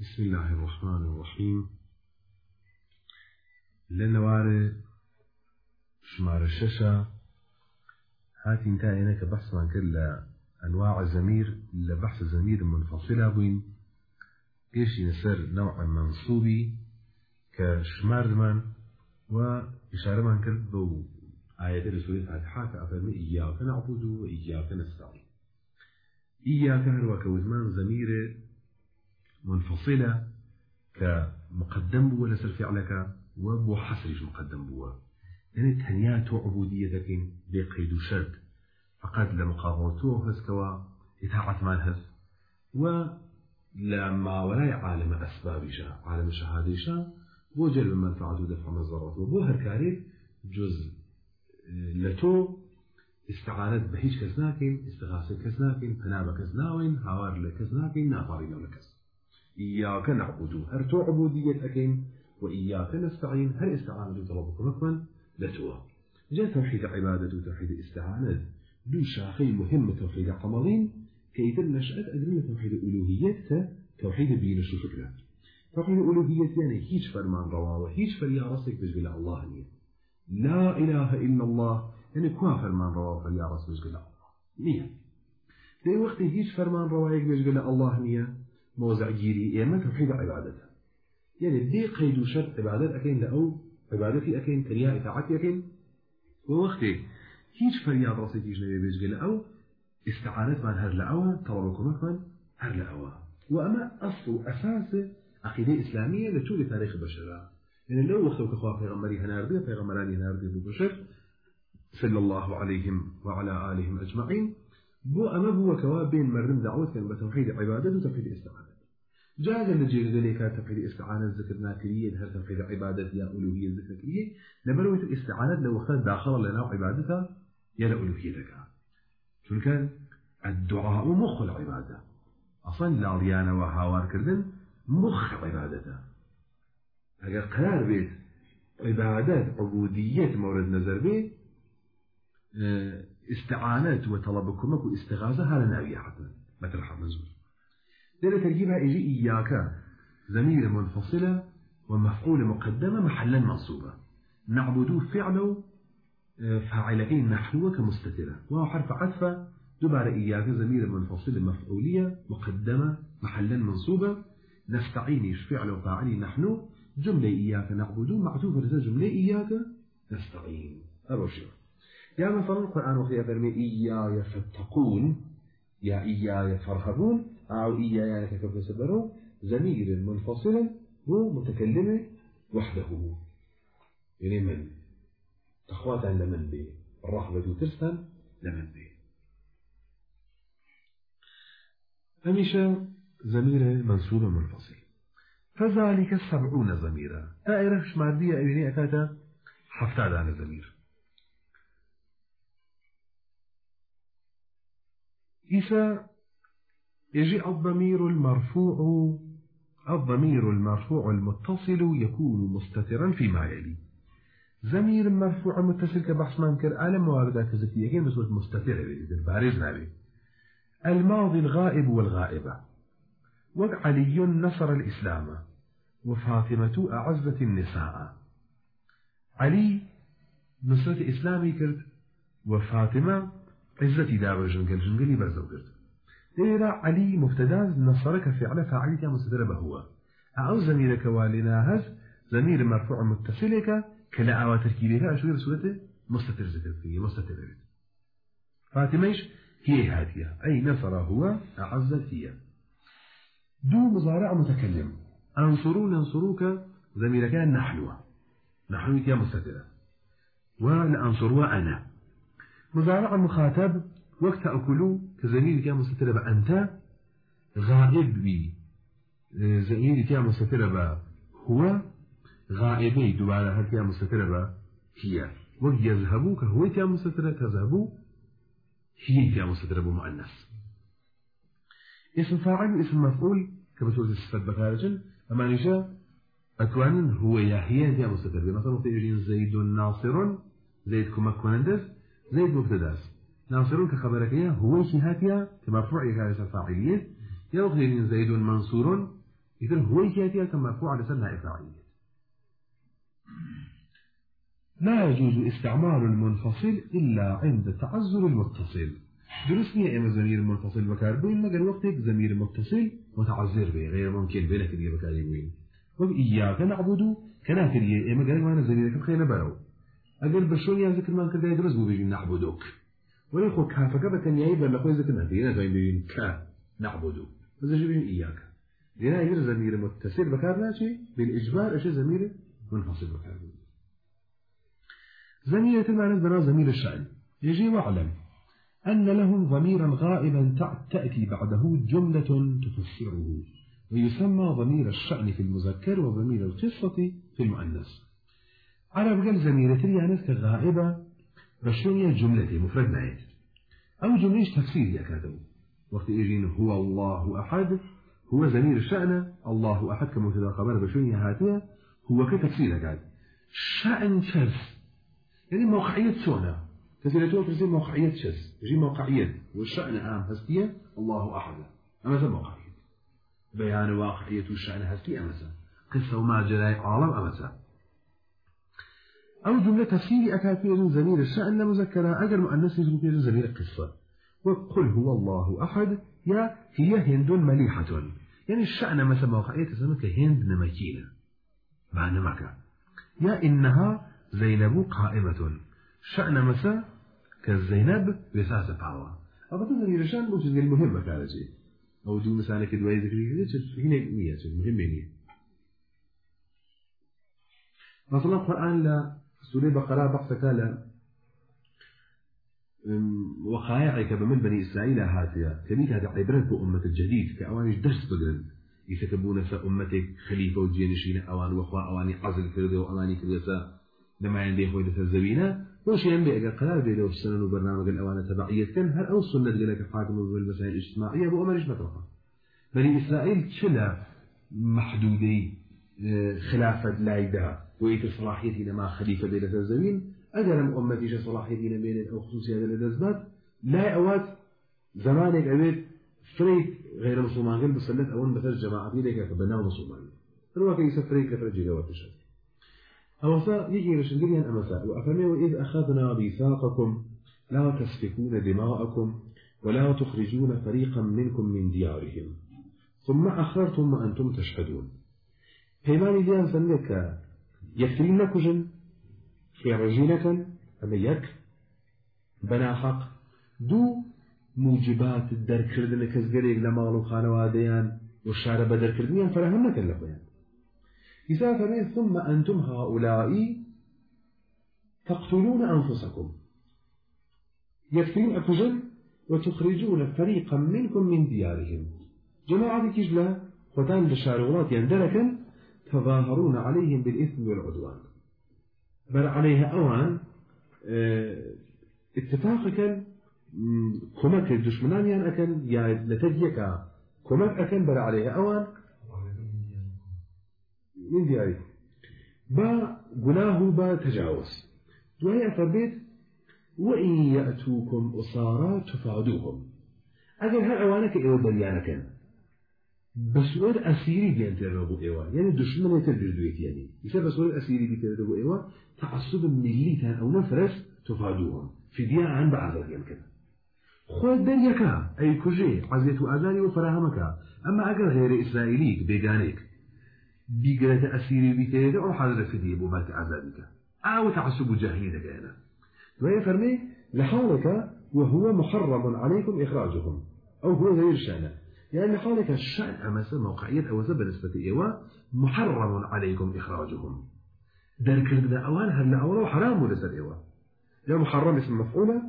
بسم الله الرحمن الرحيم. لنوار شمار الشاشة. هاتي انتهينا كبحث عن كل أنواع الزمير لبحث الزمير منفصلة بين إيش ينسر نوع منصوبي كشمار من وإشارة من كل بو آيات رسول الفاتحة كأفرمي إياك نعبد وإياك نستعين. إياك هو كوزمان زمير منفصلة كمقدم بو لسر فعلك وبو حسرش مقدم بو يعني تهنيات عبوديتك بقيد شرط فقد لمقاومته هز كوا إتاعة مال هز و لما وراء عالم أسباب شاء عالم الشهادة شاء بو جلب المنفعة ودفع مزارات وبو هركاري جزء لتو استعانت بهيج كزناكين استغاثة كزناكين فنابة كزناوين هوار لكزناكين نافارين لكز إياك نعبد هرتو عبودية أكين وإياك نستعين هل استعانة طلبكم أكمل لتوا. جاء توحيد عبادة وتوحيد استعانة. دو شاخي مهم توحيد عملين كي نشأت أدري توحيد ألوهية توحيد بين الشفكرة توحيد ألوهية يعني هيج فرمان رواوة هيج فريا راسك بجبل الله نية. لا إله إلا الله. يعني كوا فرمان رواوة فريا راسك بجبل الله نية. في وقت هيج فرمان روايك بجبل الله نية موزع جيري إيما توحيد عبادته. يعني دي قيد شرط عبادات أكين لأو عبادتي أكين كرياء إطاعتي أكين. ووقتي فریاد ڕاستێکیش نەوێ بێژگە لە ئەو استعانەتمان هەر لە ئەوە تەڵەکۆمەکمان هەر لە ئەوە وأما أصل أساس عقيدة إسلامية لطول تاريخ بشرة. يعني لو وقت كخوا پیغمبري هناردي پیغمبراني هناردي ببشر صلى الله عليهم وعلى آلهم أجمعين بو أما بو كوا بين مرم دعوة كان بتوحيد عبادة وتوحيد استعانة جاز النجيل ذلك توحيد استعانة ذكر ناكرية هل توحيد عبادة يا ألوهية ذكرية لبروة الاستعانة لو وقت داخل لنا عبادتها يا لألوهيتك چونك الدعاء مخ العبادة. أصلا لاضيانا وهاوار كردن مخ عبادته اگر قرار بيت عبادات عبودية مورد نظر بيت استعانات وطلبكمك واستغاثة هذا ناوية حتى ترحب نزول لأن ترجيبها إجي إياك زمير منفصلة ومفعول مقدمة محلا منصوبة نعبدو فعله فاعلين نحو كمستترة وهو حرف عطفة دبر إياك زمير منفصل مفعولية مقدمة محلا منصوبة نستعين فعل وفاعلي نحن. جملة إياك نعبد معطوفة لذا جملة إياك نستعين أرشير يا مثلا القرآن وخي أفرمي إياي فاتقون يا إياي فارهبون أو إياي كيف سبروا زمير منفصل هو متكلمة وحده. يعني من؟ تخواتا لمن بي؟ الرحبة ترسل لمن بي. هميشه زمير منصوب منفصل. فذلك سبعون زميرا دائرة شماردية أبيني أكاتا حفتاد عن زمير إذا يجي الضمير المرفوع الضمير المرفوع المتصل يكون مستترا فيما يلي. زمير مرفوع متصل كبحث ما نكر على مواردات كزكية بصورة مستترة بارز نابي. الماضي الغائب والغائبة. وعلي نصر الإسلام. وفاطمة أعزت النساء. علي نصرة إسلامي كرت وفاطمة عزتي دابر جنجل جنجلي برزو كرت إيرا علي مفتداز نصرك فعل فاعلتها مستدر بهو أو زميرك والنا هز زمير مرفوع متصلك كلا أوا تركيبها أشوية بصورة مستتر ذكر فيه مستتر. فاطمة هي هاتية. أي نصر هو أعزت هي دو مضارع متكلم. أنصرون ينصروك زميلك نحن نحن يا مستترة ولا أنا. مضارع مخاطب وقت أكلوا كزميلك يا مستترة بأنت غائب بي. زميلك يا مستترة هو غائبي دوباره هل يا مستترة هي. وقت يذهبوا كهو يا مستترة تذهبوا هي يا مستترة بمؤنث اسم فاعل اسم مفعول تقول الصفات بخارجا أما نشاء أكوان هو هي يا مستتر مثلا تيجين زيد ناصر زيد كما كوندس زيد مبتداس ناصر كخبرك يا هو هاتيا كمرفوع يا فاعلية. يا زيد منصور إذن هو كاتيا كمرفوع لسنة فاعلية لا يجوز استعمال المنفصل إلا عند تعذر المتصل. درست نية إما زمير منفصل بكار بوين وقتك زمير متصل متعذر به غير ممكن بينك اللي بكار بوين وبإياك نعبد كنافر إما قال ما زميرك بخير برو. أقل بشون يا ذكر ما كده يدرس بو بيجي نعبدك ولي خو كافك بكن يعيب ولا خو ذكر نافر ينا زين بيجي كا نعبدو بس جيبين إياك لنا يجر زمير متصل بكار ناشي بالإجبار أشي زمير منفصل بكار بوين زمير المعنى بنا زمير الشأن يجي واعلم أن لهم ضميرا غائبا تأتي بعده جملة تفسره. ويسمى ضمير الشأن في المذكر وضمير القصة في المؤنث. على بقل زميرة يعني كغائبة بشونية جملة مفرد نعيد أو جملة تفسير يكادو وقت يجين هو الله أحد هو زمير الشأن الله أحد كمبتدا خبر بشونية هاتية هو كتفسير يكاد شأن شرس. يعني موقعية سونا. تسيرتو ترسي موقعية شرس. يجي موقعية. والشأن عام هستية الله أحد. أما ذا موقعية. بيان واقعية الشأن هستي أمسا قصة وما جراي عالم أمسا أو جملة تفسير أكافير زمير الشأن لمذكرة أجر مؤنث يجب زمير القصة. وقل هو الله أحد يا هي هند مليحة. يعني الشأن مثلا واقعية تسمى كهند نمكينة معنى مكة يا إنها زينب قائمة. شأن مسا كالزينب بساسة باوا أبدا زمير الشأن مش المهم كان شيء. أو دو مثلا كدواي ذكري هنا نية مهم نية مثلا القرآن لا سورة بقرة بحث كلا وقائعك بمن بني إسرائيل هاتيا. كميك هذا عبرة بأمة الجديد. كأوانش درس بقرن. يتكبون أمتك خليفة وجينشين أوان وخوا أواني عزل كرده وأواني كرده لما عندي خوي الزبينة وش ينبي أجا قرار بيده وفسنن وبرنامج الأوانة تبعية. كان هل أو سنة لك حاكم بالمسائل الاجتماعية أبو أمرش مطرقة بني إسرائيل شلا محدودي أه، خلافة لايدا ويت صلاحيتي لما خليفة بين الزمين أجل أمتي صلاحيتي بين أو خصوصية للأسباب لا أوات زمانك أبيت فريق غير مسلمان غير بسلت أول مثل جماعتي لك بناو مسلمان. فلو كيس فريق كفر جوات الشرق أوسا يجي رشندريان أمسا وأفرمي وإذ أخذنا بيثاقكم لا تسفكون دماءكم ولا تخرجون فريقا منكم من ديارهم ثم أخرتم وأنتم تشهدون. هيماني ديان سنك يكترين في رجينك أما يك. بنا حق. دو موجبات الدر كردن كزقريق لمالو خانواديان والشارع بدر كردنيان فرهم لك اللقيان إذا فرمي ثم أنتم هؤلاء تقتلون أنفسكم. يكفرون أكجن وتخرجون فريقا منكم من ديارهم. جماعة كجلة ختان بشارولات يندركا تظاهرون عليهم بالإثم والعدوان. بل عليها أوان آه، اتفاقك كمك الدشمنان يعني أكن يا لتديك كمك أكن بل عليها أوان. من دياري با قناه با تجاوز. دوهي أفربيت وإن يأتوكم أصارا تفادوهم. أجل هل أوانك إيوه بريانك بسؤال أسيري بيان تربو إيوه يعني دشمن يتبردويت يعني إذا بسؤال أسيري بيان تربو إيوه تعصب ملي أو نفرس تفادوهم فدية عن بعض يمكن خود دنيكا أي كجي عزيت أذاني وفراهمك أما أجل غير إسرائيليك بيجانيك بيقرأت أسيري بيتيدا أو حضر فدية بوبات عذابك أو تعصب جاهلين دقائنا وهي فرمي لحالك وهو محرم عليكم إخراجهم. أو هو غير شأنه يعني لحالك الشأن أمس موقعية أو بالنسبة إيوا محرم عليكم إخراجهم. در كردنا أوان هل أولا حرام ولسر إيوا يا محرم اسم مفعولة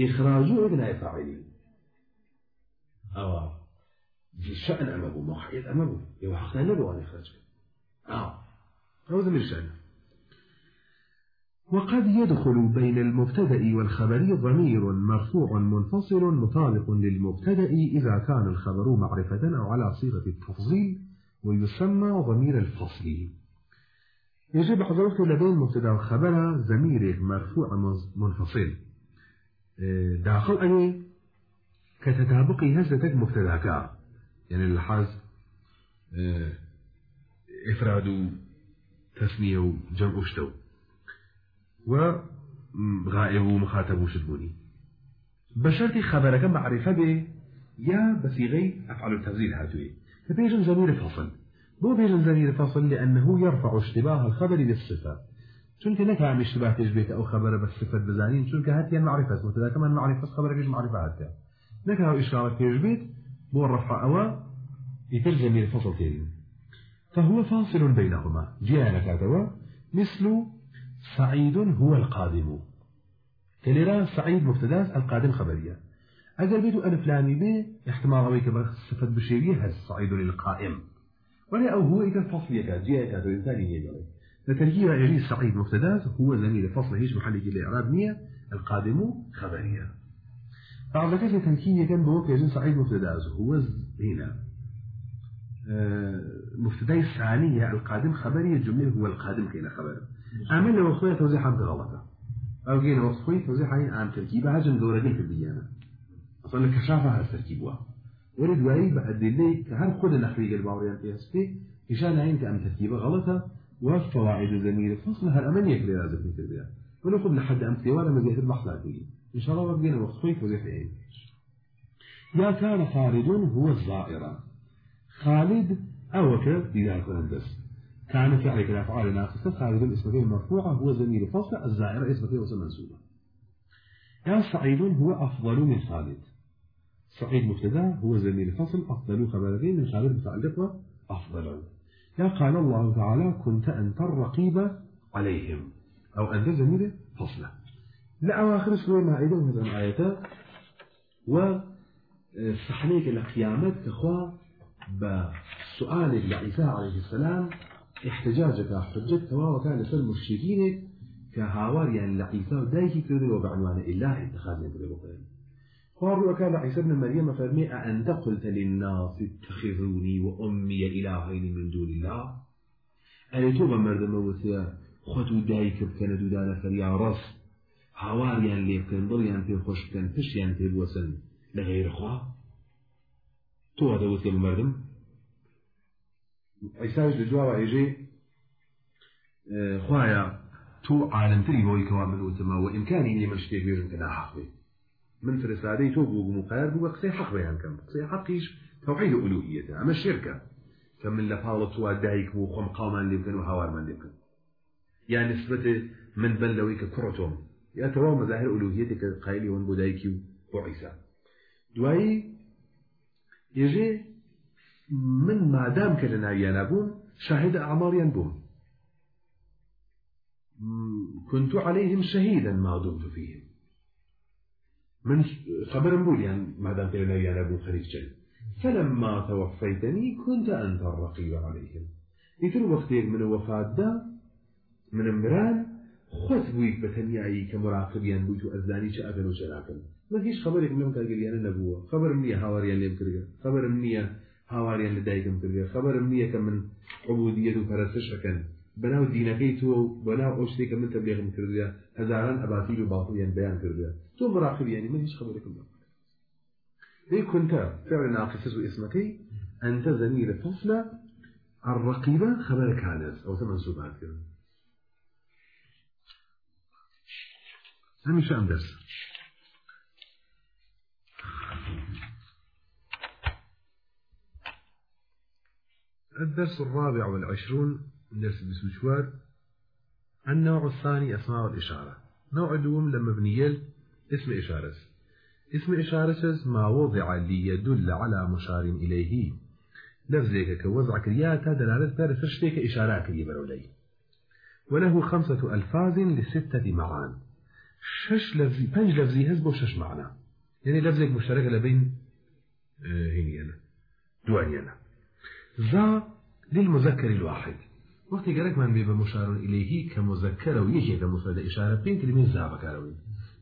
إخراجه ابن فاعلين أوه. شأن أمامه موحيد أمامه يو حقنا نبو أن يخرج آه. هذا من الشأن وقد يدخل بين المبتدأ والخبر ضمير مرفوع منفصل مطابق للمبتدأ إذا كان الخبر معرفة أو على صيغة التفضيل ويسمى ضمير الفصل. يجب حضرته لدين مبتدأ والخبر ضمير مرفوع منفصل. آه، داخل أني كتتابق هزتك مبتدأك. يعني الحز آه، إفراد تسمية وجمع شتو وغائب ومخاطب وشدبوني بشرتي خبرك معرفة به يا بسيغي أفعل التفزيل هاتوي. فبيجن زمير فصل بو بيجن زمير فصل لأنه يرفع اشتباه الخبر بالصفة. چونك نك عم اشتباه تشبيك أو خبر بالصفة بزانين چونك هاتي المعرفة وتذا كمان معرفة خبر بيج معرفة هاتي نك هاو إشارة تشبيت بو الرفع أوا يتر زمير فصل تيرين فهو فاصل بينهما جاء كاتوا مثل سعيد هو القادم كليرا سعيد مبتداس القادم خبرية أجل بيتو ألف لامي بي احتمال أويك بصفة بشيرية هز الصعيد للقائم ولا أو هو إذا فصل يكاد جاء كاتو إنسان يجري لتركيب يجي السعيد مبتداس هو زميل فصل هيش محل جل إعراب نية القادم خبرية بعض كيف تنكين كان بوك يجي سعيد مبتداس هو هنا آه، مبتدأ الثانية القادم خبرية الجملة هو القادم كينا خبر لو أخويا توزيح عم غلطة. أو جينا وصفي توزيح عن تركيبها هجم دورة في البيانة أصلا كشافها التركيبها ورد وعي بأدلة كهر خود النحوي الباوريان في هسبي إشان عين كأم تركيبة غلطة وفواعد زميل فصل هالأمن يكلي لازم نكتبها وناخذ لحد أمثلة ولا مزيد البحث إن شاء الله بقينا وصفي توزيح عين يا كان خالد هو الزائرة خالد أو كذا لذلك الهندس كان فعل الأفعال ناقصة خالد فيه مرفوعة هو زميل فصل الزائرة فيه وسم منسوبة يا سعيد هو أفضل من خالد. سعيد مبتدا هو زميل فصل أفضل خبرين من خالد متعلق أفضل. يا قال الله تعالى كنت أنت الرقيب عليهم. أو أنت زميل فصل لا أواخر سورة مائدة وهذا الآية و صحنيك القيامة كخوا بسؤال لعيسى عليه السلام احتجاجك حجتك المشركين كهاوار يعني لعيسى دايكي كذب وبعنوان الله اتخاذ من كذب قالوا وكان عيسى ابن مريم فرمي أنت قلت للناس اتخذوني وأمي إلهين من دون الله؟ أنا توبا مردم وسيا خطو دايك بكنا دودانا فريا رص هاوار يعني لي بكن ضل يعني في خوش بكن فش يعني في بوسن لغير خوا. تو هذا وسيا بمردم جواب يجي آه، خوايا تو عالم تري بوي كوامل وتما وإمكاني إني من شتيك بيرن كنا حقي من فرسادي تو بوغ مقاير بوغ قصي حق بيان كم قصي حقيش توحيد ألوهيته أما الشركة فمن لفاظة تو دايك بو خم قامان اللي بكن وهوار من اللي بكن يعني نسبة من بن لويك كرتهم يا ترى مظاهر ألوهيتك قايلي ون بودايكي وعيسى دواي يجي من ما دام كلنا ينابون شاهد أعمال بوم كنت عليهم شهيدا ما دمت فيهم. من خبر بول يعني ما دام كلنا ينابون خريج جل فلما توفيتني كنت أنت الرقيب عليهم. يتر وقت من وفاة دا من امران خط بويك بتنياي كمراقبيان بويتو أزداني شاكن وشراكن. ما فيش خبرك منهم قال أنا نبوة. خبر مني هاوريان ليم كرجع خبر مني هاواريان لدایکم کردێ خبرم نییە کە من عبودیت و پەرستشەکەن بەناو دینەکەی تۆ بەناو ئەو شتێک کە من تەبلیغم کردوە هەزاران ئەباتی و باڵیان بەیان کردوە تۆ مراقبیانی من هیچ خبرێکم ليه كنت فعل ناقص واسمكي أنت زميل فصل الرقيبة خبر كانز أو ثمان سبعات كده هميشه أم درس الدرس الرابع والعشرون من درس بسوشوار النوع الثاني أسماء الإشارة. نوع الدوم لما بنيل اسم إشارة اسم إشارة ما وضع ليدل على مشار إليه. لفظك كوضع كرياتا دلالة دار فرشتك إشارات برولي. وله خمسة ألفاظ لستة معان. شش لفظي بنج لفظي هزبو شش معنى يعني لفظك مشتركة لبين آه هنا دوانيانا. ذا للمذكر الواحد. وقت قالك من بيبقى مشار إليه كمذكر ويجي كمفرد إشارة بين كلمة ذا بكاروي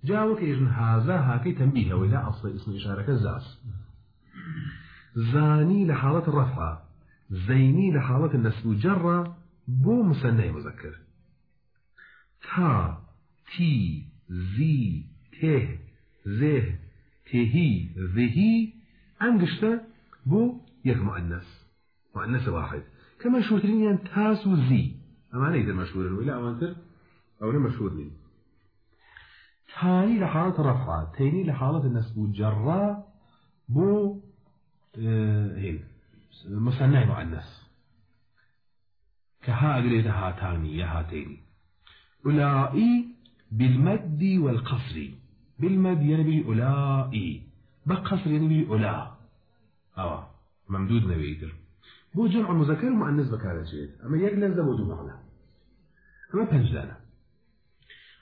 جاوك إذن هذا هاكي تنبيه ولا أصل اسم إشارة كزاس زاني لحالة الرفع زيني لحالة النسب جرة بو مسنى مذكر تا تي زي ته زه تهي ذهي أنقشت بو يك مؤنث. مؤنث واحد. كما شوترين تاس وزي أما أنا إذا مشهور ولا أوانتر أو لا لي. تاني لحالة رفعة. تاني لحالة النسب والجراء بو آه هين مصنع مؤنث. كها أقريد هاتاني يا هاتين أولئي بالمد والقصر. بالمد يعني بي أولئي بقصر يعني بي أولا أو ممدود نبيتر بو جمع مذكر مؤنث بكار شيء أما يجلس ده وجه معنى أما بنجدانا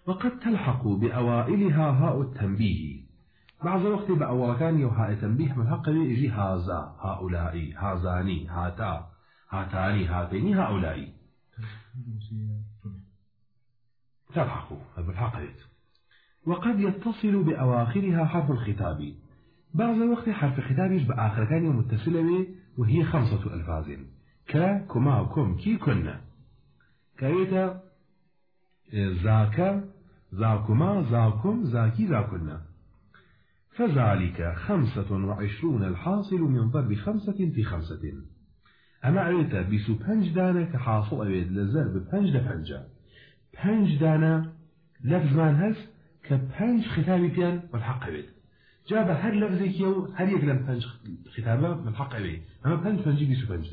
وقد تلحق بأوائلها هاء التنبيه. بعض الوقت بأول كان يوهاء تنبيه من حق يجي هذا هؤلاء هذاني هاتا هاتاني هاتيني هؤلاء تلحق بالحق وقد يتصل بأواخرها حرف الخطاب. بعض الوقت حرف خطاب بآخر كان متصل به وهي خمسة ألفاظ ك كما كم كي كنا كايتا ذاك ذاكما ذاكم ذاكي ذاكنا فذلك خمسة وعشرون الحاصل من ضرب خمسة في خمسة. أما أريتا بسو بنج دانا كحاصل أبيد لزرب بنج دفنجا بنج دانا لفظ من هس كبنج ختامي والحق أبيد جاب هر لفظي كيو هر يكلم بنج ختامه من حق أبيد أما بنج بنجي بسو بنج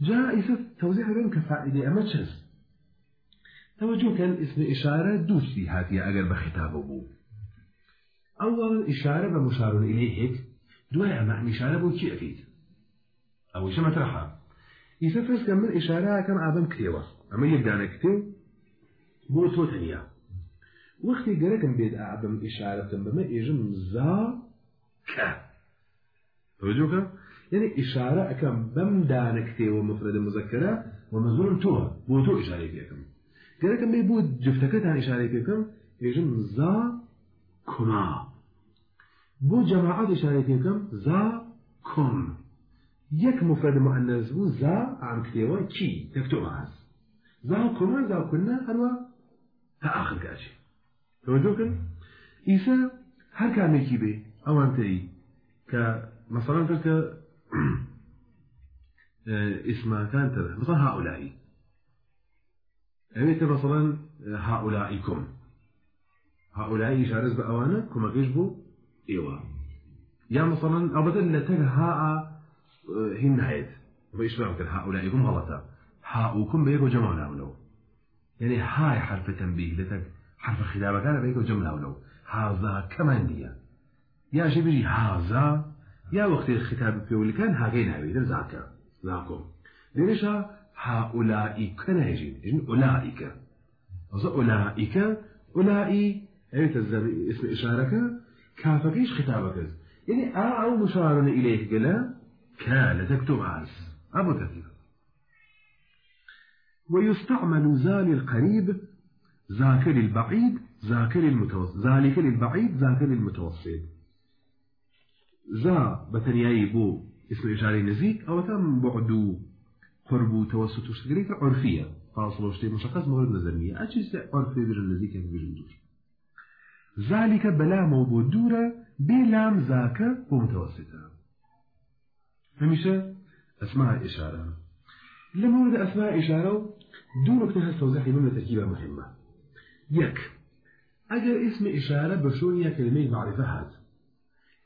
جاء إسف توزيع بين كفائدة أما تشز توجه كان اسم إشارة دوسي هاتي أقل بختابه بو. أولا إشارة بمشار إليه هيك دواء معنى إشارة بو كي أكيد أو إيش مطرحها يسفرس كمل إشارة كم عبم كتيوة أما يبدأنا كتيو بو تو وقتی گەرەکەم بێت ئابم ئشارەتم بمە ئێژم زا کە؟ توجهك يعني إشارة أكم بم دانكتي ومفرد مذكرة ومزول تو بو تو إشارة فيكم گەرەکەم بێ بۆ جفتەکەتان ئشارە پێکەم ێژم زا کوما بۆ جەماعات ئشارە پێکەم زا کۆم. یەک مفرد مؤنث بوو زا عام کتێوە کی تەکتۆ هەست زا کوما زا کونا هەروە تا آخر کاچی توجهکن ئیسا هەر کامێکی بێ ئەوان تری کە مثلا کە اسمەکان تر مثلا هؤلاء أميت مثلا هؤلاءكم هؤلاء إشارة بأوانا كما كيشبو إيوا يا مثلا أبدا لتك هاء هن هيد وإشباه كان هؤلاءكم غلطة هاؤكم بيكو جمع لو يعني هاي حرف تنبيه لتك حرف بيكو جمع لو هذا كمان ديا يا شي بيجي هذا؟ يا وقت الختاب في اللي كان هاجين هاي ذاك ذاكم ليش؟ هؤلاء كنا يجين. أولئك. أولئك أولئي أي تزر اسم إشارك. كافكيش خطابك؟ يعني أو مشار إليه قلا كان تكتب عاس أبو ترتيب ويستعمل زال القريب ذاك للبعيد ذاك للمتوسط ذلك للبعيد ذاك للمتوسط. ذا بتنياي بو اسم إشاري نزيك أو تم بعدو قرب وتوسط وشتغليك عرفية فاصل وشتي مشخص مورد نظرية أجلس عرفي بجر الذي كان بجر دور ذلك بلا موضوع دورة بلام ذاك ومتوسطة هميشه أسماء إشارة. لما ورد أسماء إشارة دو نقطة هستوزح من تركيبة مهمة. يك. أجر اسم إشارة بشونية كلمة معرفة هذا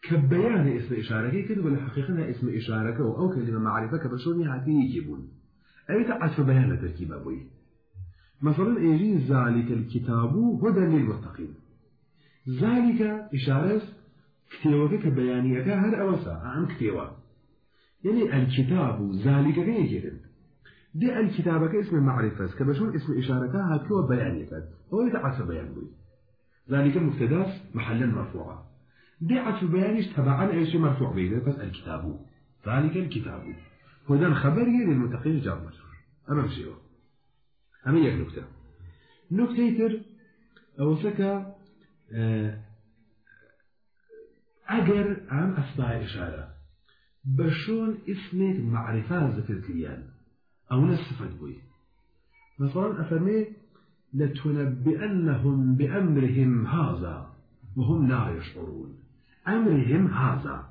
كبيان اسم إشارة كده ولا حقيقة اسم إشارة أو كلمة معرفة كبشونية هاتي يجيبون. أي تعرف بيان تركيب أبوي. مثلا يجي ذلك الكتاب هدى للمتقين. ذلك إشارة كتيوة كبيانية هر أوسا عن كتيوة. يعني الكتاب ذلك كي دي الكتابة كاسم معرفة كبشون اسم إشارة هاتوا بيانية هو يتعرف بيان بوي ذلك المبتدا محلا مرفوعا دي عطف بيانيش تبعا إيش مرفوع بيه بس الكتاب. ذلك الكتاب. وده الخبر للمتقين جار مجرور أمام شيء أما يك نكتة. نكتة تر أو سكا أجر عن أسماء إشارة. بشون اسمك معرفة ذكرت أو نصفت بوي. مثلا أفرمي لتنبئنهم بأمرهم هذا وهم لا يشعرون. أمرهم هذا.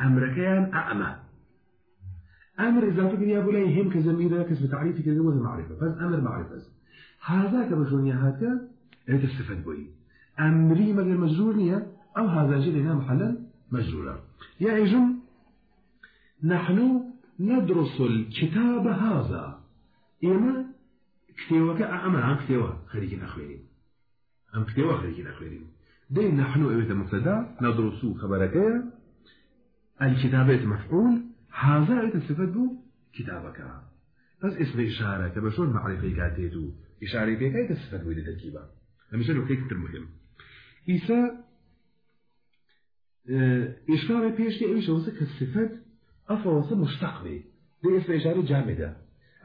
أمر كان أعمى. أمر إضافة كده أبو لي هم كزميلة كسب تعريف كذا وهي معرفة. بس أمر معرفة. هذا كبشونيا هكا أنت استفاد بوي. أمري مجال مجرور نية أو هذا جل هنا محلا مجرورا يا إيجم نحن ندرس الكتاب هذا. إما كتيوك أما عن كتيوة خريجين أخوينين أم كتيوة خريجين أخوينين دي نحن إبت مبتدا ندرس خبرك الكتابة مفعول. هذا يتستفاد كتابك. بس اسم إشارة كبشون معرفة كاتيتو. إشارة بيك يتستفاد بو لتركيبا هميشه نكته كتر مهم إيسا إشارة بيش كي إيش وصك الصفات أفوص مشتق به دي اسم إشارة جامدة.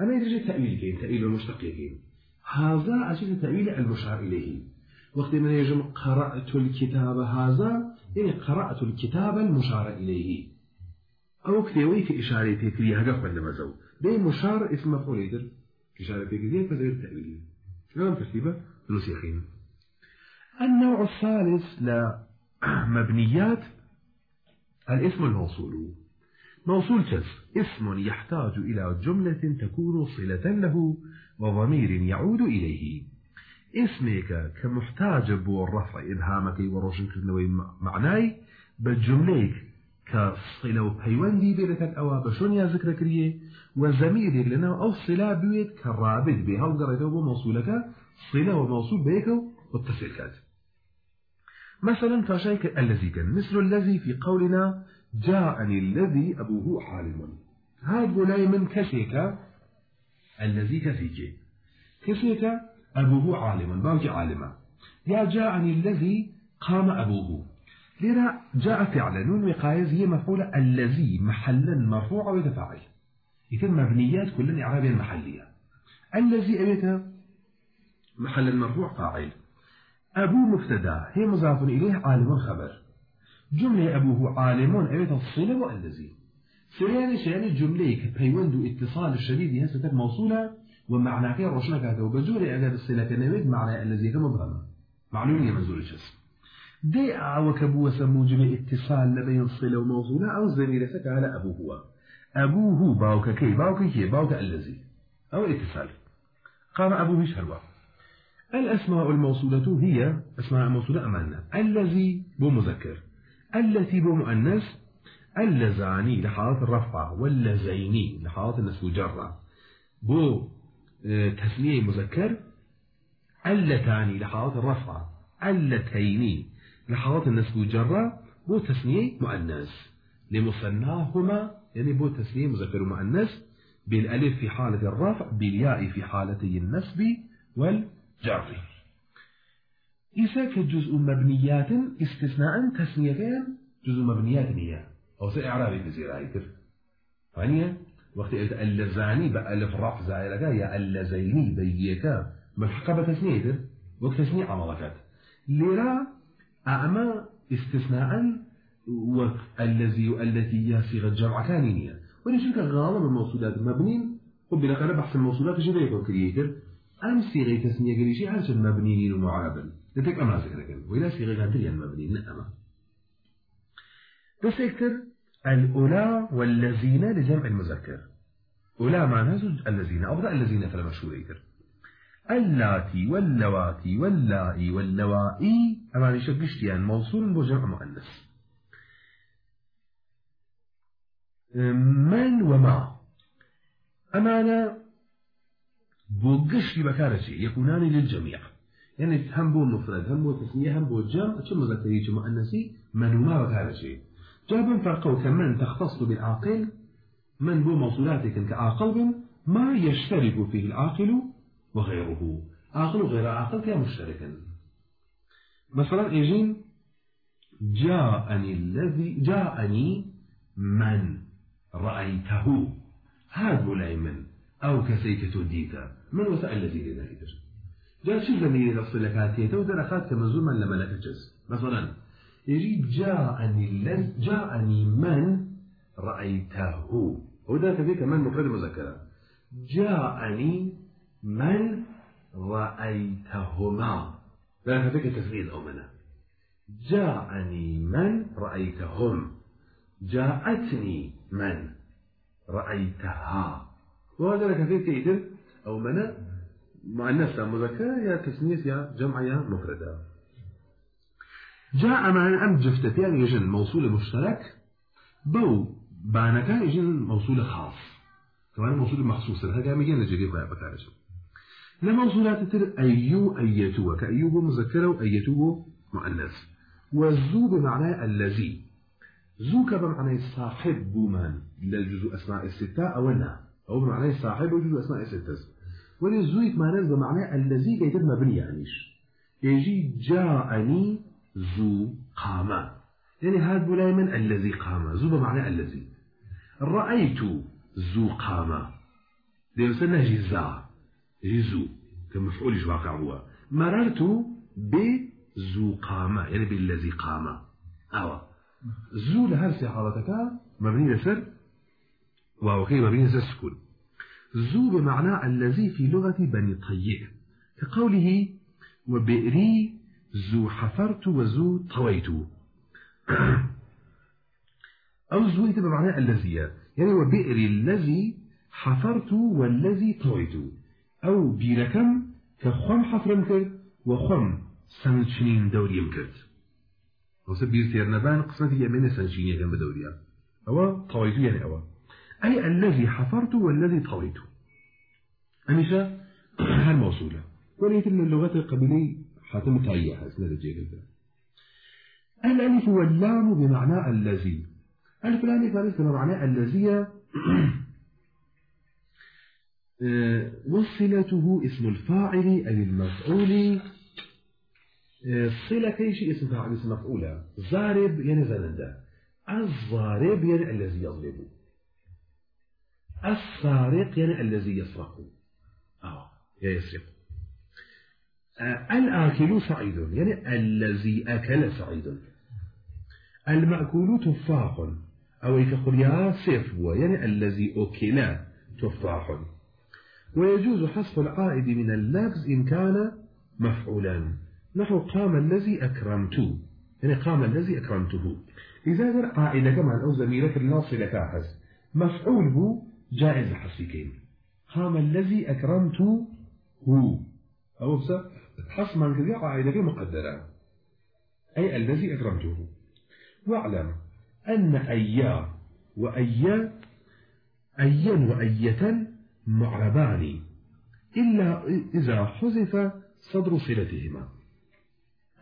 أما يدرج تأويل كين تأويل المشتق كين هذا أجل تأويل المشار إليه. وقت من يجم قرأت الكتاب هذا يعني قرأت الكتاب المشار إليه. أو كتوي في إشارة فكرية هقف من مزو ده مشار اسم مفعول يدر. إشارة فكرية فزير التأويل. نعم ترتيبة. نسيخين. النوع الثالث لمبنيات الاسم الموصول. موصول جس اسم يحتاج إلى جملة تكون صلة له وضمير يعود إليه. اسمك كمحتاج بو الرفع إبهامك وروشن كردنوي معناي بالجملة كصلة وبيوندي بيرتك أو بشون يا ذكر كريه وزمير لنا أو صلة بيت كرابط بها وقرأته بموصولك صلة وموصول بيك والتسلكات مثلا فشيك الذي كان مثل الذي في قولنا جاءني الذي أبوه عالم. هذا من كسيك الذي كسيك كسيك أبوه عالم باوك عالما يا جاءني الذي قام أبوه. لذا جاء فعلا نون وقايز هي مفعولة الذي محلا مرفوع ويتفاعل يتم مبنيات كلها إعرابية محلية. الذي أبيت؟ محلا مرفوع فاعل. أبو مبتدأ هي مضاف إليه عالم خبر جملة أبوه عالم أبيت الصلة والذي سريان شيئا الجملة كبيوند اتصال الشديد ستك موصولة ومعنى كي روشنا كاته وبجوري أداب الصلة كنويد معنى الذي كمبهمة معلومية منزول الجسم دي وكبو سمو جمع اتصال لبين الصلة وموصولة أو زميلة على أبوه أبوه باوك كي باوك كي باوك الذي أو اتصال. قام أبوه شهر الأسماء الموصولة هي أسماء موصولة أمانة. الذي بمذكر التي بمؤنث اللزاني لحالة الرفع واللزيني لحالة النسب جرة بو آه، تسمية مذكر اللتاني لحالة الرفع اللتيني لحالة النسب جرة بو تسمية مؤنث لمصناهما يعني بو تسمية مذكر ومؤنث بالألف في حالة الرفع بالياء في حالتي النسب وال إذا كجزء مبنيات استثناء تسميتين جزء مبنيات هي أو سإعرابي بزير آيتر فانيا وقت اللزاني بألف رفع زائلك يا اللزيني بيكا ملحقة بتسميتر وقت تسمية عملكات لرا أعمى استثناء والذي والتي هي صيغة جمع ثانية وليش غالب الموصولات مبنين وبنقل بحث الموصولات جدا يكون كريتر أم صيغة تسمية قريشي شد مبنيين ومعابل لذلك أمر ذكر وإلى صيغة غادريا مبنيين نعم بس يكتر الأولى والذين لجمع المذكر. أولى معناها الذين أبدا الذين فلا مشهور يكتر اللاتي واللواتي واللائي واللوائي أما يشبشتيان موصول بجمع مؤنث. من وما. بۆ گشتی بەکارەچی یەکونانی للجميع. يعني هم بو مفرد هم بو تسمية هم بو جمع. چه مذكري چه مؤنثي منوما بكارشي جابا فرقوا كمن تختص بالعاقل من بو موصولاتك كعاقل ما يشترك فيه العاقل وغيره عاقل وغير عاقل كان مشتركا مثلا يجين جاءني الذي جاءني من رأيته هذا من أو كسيك توديتا من وسائل الذي لذلك جاء شو زميلي لفصل لك هاتيتا ودرخات كمزوما لما لك جز مثلا يجي جاءني لز جاءني من رأيته وده فيك من مفرد مذكرة جاءني من رأيتهما لا فيك تفعيل أو منه. جاءني من رأيتهم جاءتني من رأيتها وهذا لك في كيتر أو منع النفس مذكرة يا تسنيس يا جمع يا مفردة. جاء مع أم جفتتان يجن موصول مشترك بو بانكا يجن موصول خاص. طبعا موصول مخصوص هذا مجال نجري بكارش لموصولات تر أيو أيتو كأيوه مذكرة وأيتوه مؤنث. والزو بمعنى الذي. زو بمعنى صاحب بومان للجزء أسماء الستة أو أو بمعنى صاحب وجزء أسماء الستة. وللزو يتمانز بمعنى الذي كيتر مبني يعنيش يجي جاءني زو قام يعني هذا دائما الذي قام؟ زو بمعنى الذي. رأيت زو قام ليسنى جزاء. جزو. كمفعول واقع هو؟ مررت بزو قام يعني بالذي قام. زو لهرسي حالتك مبني لسر. وهو مبني لسر سكون. زو بمعنى الذي في لغة بني طيب. كقوله وبئري زو حفرت وزو طويت. أو زويت بمعنى الذي يعني وبئري الذي حفرت والذي طويت. أو بيركم كخم حفرم كرد وخم سنشنين دوريم كرد وسا بير نبان قسمة يمين سنشينية كان بدوريا. أو طويت يعني أو. أي الذي حفرت والذي طويت. أمشا هالموصولة وليت اللغة القبلية حاتم تعيها اسمها الجيل الألف واللام بمعنى الذي. الألف واللام بمعنى الذي. وصلته اسم الفاعل أي المفعول. صلة كيش اسم فاعل اسم مفعولة. زارب يعني زننده. الزارب يعني الذي يضرب. السارق يعني الذي يسرق. آه يسرق. آه الآكل سعيد يعني الذي أكل سعيد المأكول تفاح. أو يكقل يا سيف يعني الذي أكل تفاح. ويجوز حذف العائد من اللفظ إن كان مفعولا. نحو قام الذي أكرمته يعني قام الذي أكرمته. إذا ذر عائدك مع أو زميلك الناصل كاحس مفعوله جائز حسيكين قام الذي أكرمته هو. أو بس حص من كذي عائدك مقدرة. أي الذي أكرمته. واعلم أن أيا وأيا أيا وأية معربان. إلا إذا حذف صدر صلتهما.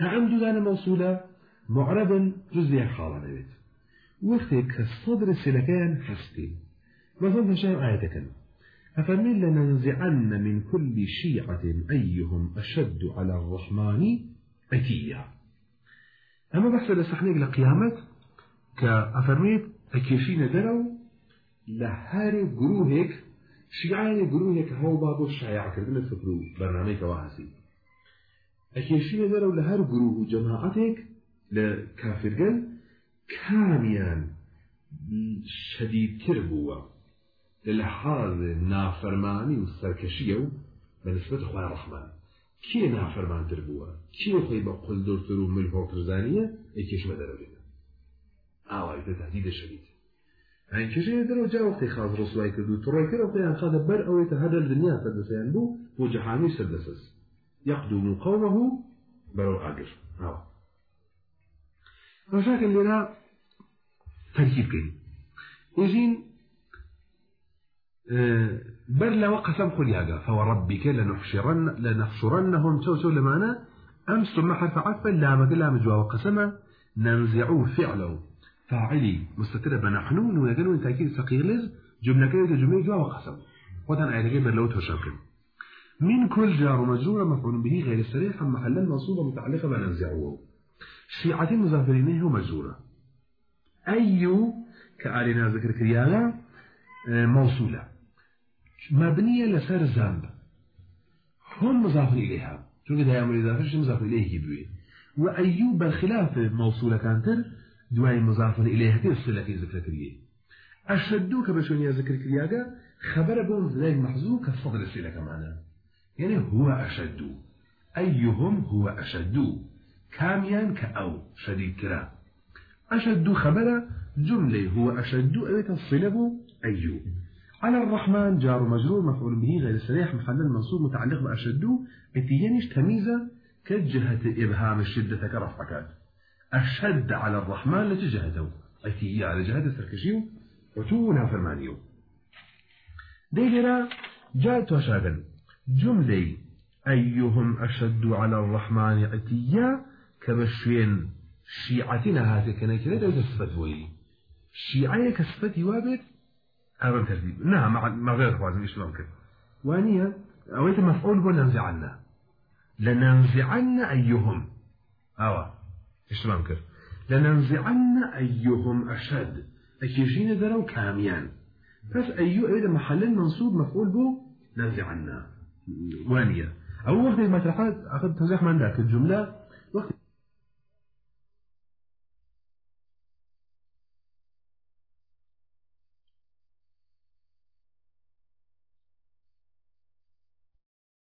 أعمد ذانا موصولة معربا جزء نبيت وقتك الصدر حستين مثلا فشاهم آيتك أفمن لننزعن من كل شيعة أيهم أشد على الرحمن أكيا أما بحث لسحنيك لقيامة كأفرميت أكيشين درو لهاري قروهك شیعان گروهێک هەڵبا بۆ شایعکردنە فکر و بەرنامەیەکەوە هەسی ئەکێشینە دەرەو لە هەر گروه و جەماعەتێک لە کافرگەن حاز نافەرمانی و سەرکەشیە و بەنسبت خوای ڕحمان کێ نافەرمانتر بووە کێ خۆی بە قلدۆرتر و ملهۆکرزانیە ئەکێشمە دەرەبێنە ئاوای تهدید شدید این کجای درو جا وقتی خاز تروی کرد وقتی آن خاد بر اوی ته هدل دنیا سدسیان بو بو جهانی سدسس يقدم قومه برو عقر آه مشاكل لنا تركيب كين يجين آه بر لو قسم قل ياقا فوربك لنحشرن لنحشرنهم. سو سو لمانا أمس ثم حرف عطفا لا مقلا مجوا وقسما ننزعوا فعله. فاعلي. مستتر بنحن ونقول انت أكيد ثقيل جملة كده جملة جوا وقسم وطن آية كده لو توشكل من كل جار ومجرور مفعول به غير الصريح محلا منصوبة متعلقة بننزعه شيعة مزافرين ومجرورة أي كآلنا ذكر كريانا آه، موصولة. مبنية لسر ذنب. هم مضاف إليها شو كده يعمل إضافة مضاف إليه بوي وأيوب بالخلاف موصولة كانتر دواي مضاف إليه هكذا الصلة في ذكر كريه أشدو كبشوني ذكر كرياجا خبر بون ذلك محزو كفضل الصلة كمانا يعني هو أشد أيهم هو أشد كاميان كأو شديد كرا أشد خبر جملة هو أشد أبيت الصلة أيو على الرحمن جار مجرور مفعول به غير صريح محل منصوب متعلق بأشد اتيانيش تميزة كجهة إبهام الشدة كرفعكات أشد على الرحمن لتجهته أتي على جهة سركشيو وتونا فرمانيو. ديجرا جاءت وشاغل. جملة أيهم أشد على الرحمن عتيا كبشوين شيعتنا هذه كنا كنا دو تسفتوي شيعية كسفتي وابد هذا ترتيب نعم مع غير خوازم إيش ممكن؟ وانيا أويت مفعول بو ننزعنا لننزعن أيهم. أوا إيش ممكن؟ لننزعن أيهم أشد. أكيجين ذرو كاميان. بس أيو إذا محل منصوب مفعول بو ننزعنا وانيا أو وقت ما تلحظ أخذ تزيح من ذاك الجملة. وقت